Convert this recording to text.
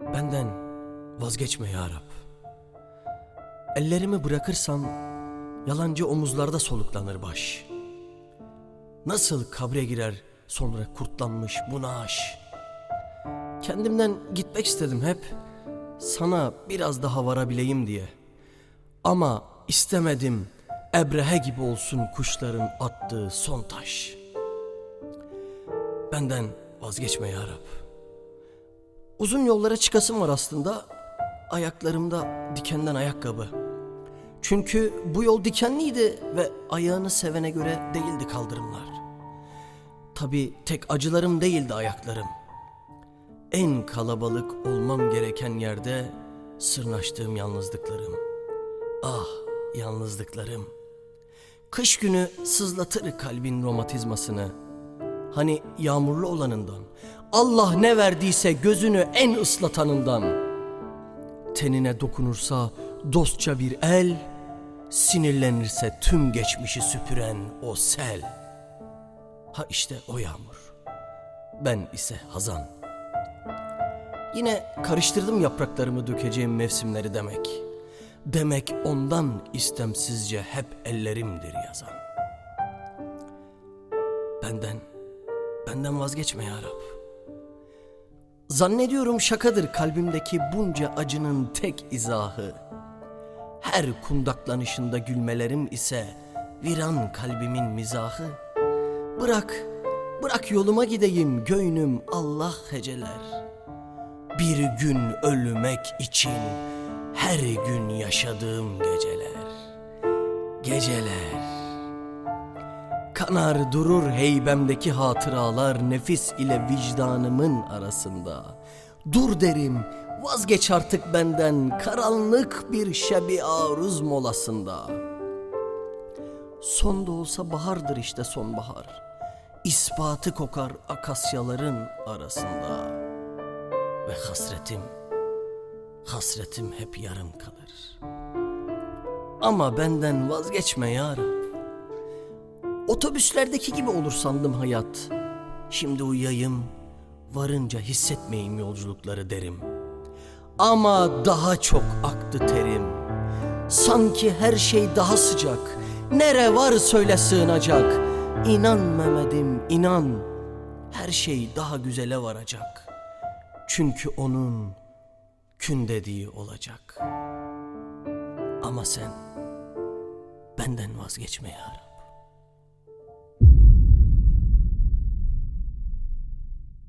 Benden vazgeçme ya Rab. Ellerimi bırakırsam yalancı omuzlarda soluklanır baş. Nasıl kabre girer sonra kurtlanmış bu naaş. Kendimden gitmek istedim hep. Sana biraz daha varabileyim diye. Ama istemedim Ebrehe gibi olsun kuşların attığı son taş. Benden vazgeçme ya Rab. Uzun yollara çıkasım var aslında. Ayaklarımda dikenden ayakkabı. Çünkü bu yol dikenliydi ve ayağını sevene göre değildi kaldırımlar. Tabi tek acılarım değildi ayaklarım. En kalabalık olmam gereken yerde sırnaştığım yalnızlıklarım. Ah yalnızlıklarım. Kış günü sızlatır kalbin romatizmasını. Hani yağmurlu olanından. Allah ne verdiyse gözünü en ıslatanından. Tenine dokunursa dostça bir el, sinirlenirse tüm geçmişi süpüren o sel. Ha işte o yağmur. Ben ise hazan. Yine karıştırdım yapraklarımı dökeceğim mevsimleri demek. Demek ondan istemsizce hep ellerimdir yazan. Benden, benden vazgeçme ya Rab. Zannediyorum şakadır kalbimdeki bunca acının tek izahı. Her kundaklanışında gülmelerim ise viran kalbimin mizahı. Bırak, bırak yoluma gideyim göynüm Allah heceler. Bir gün ölmek için her gün yaşadığım geceler. Geceler. Kanar durur heybemdeki hatıralar nefis ile vicdanımın arasında. Dur derim vazgeç artık benden karanlık bir şebi aruz molasında. Son da olsa bahardır işte sonbahar. İspatı kokar akasyaların arasında. Ve hasretim, hasretim hep yarım kalır. Ama benden vazgeçme ya Rab. Otobüslerdeki gibi olur sandım hayat. Şimdi uyuyayım, varınca hissetmeyeyim yolculukları derim. Ama daha çok aktı terim. Sanki her şey daha sıcak. Nere var söyle sığınacak. İnan Mehmet'im inan. Her şey daha güzele varacak. Çünkü onun kün dediği olacak. Ama sen benden vazgeçme ya Rab.